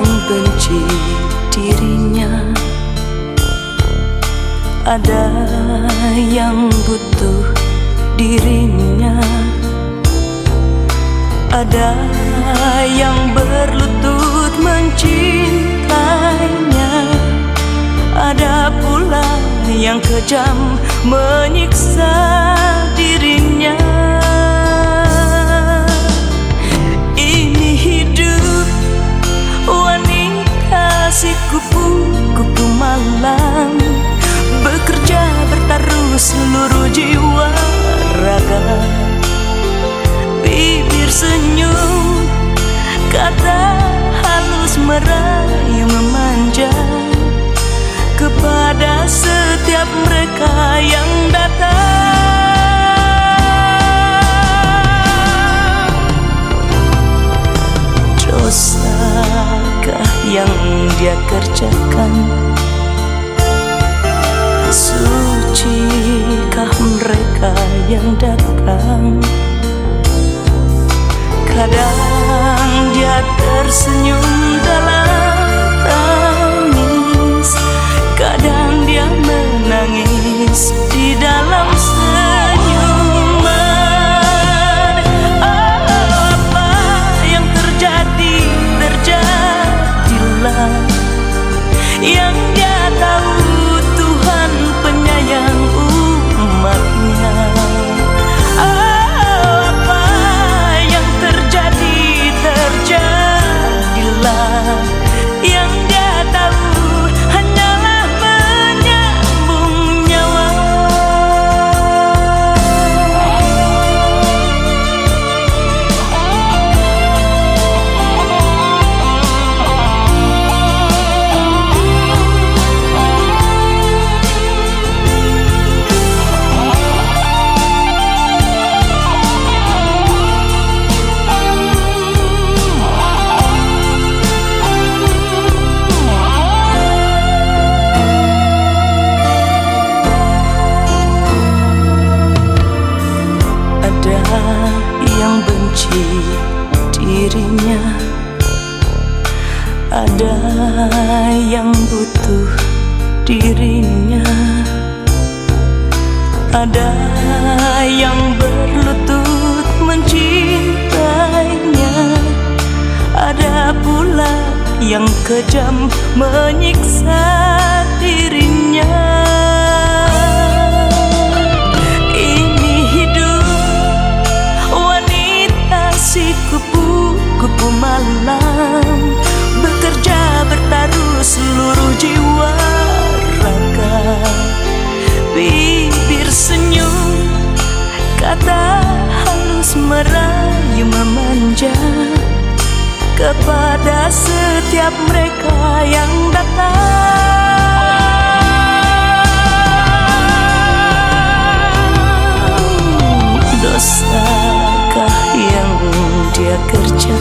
yang benci dirinya. Ada yang butuh dirinya. Ada yang berlutut mencintainya. Ada pula yang kejam menyiksa dirinya Bibir senyum Kata halus merayu memanja Kepada setiap mereka yang datang. Dosakah yang dia kerjakan? Sucikah mereka yang datang Kadang dia tersenyum dirinya. Ada yang butuh dirinya. Ada yang berlutut mencintainya. Ada pula yang kejam menyiksa dirinya saja kepada setiap mereka yang datang. Dosakah yang dia kerjakan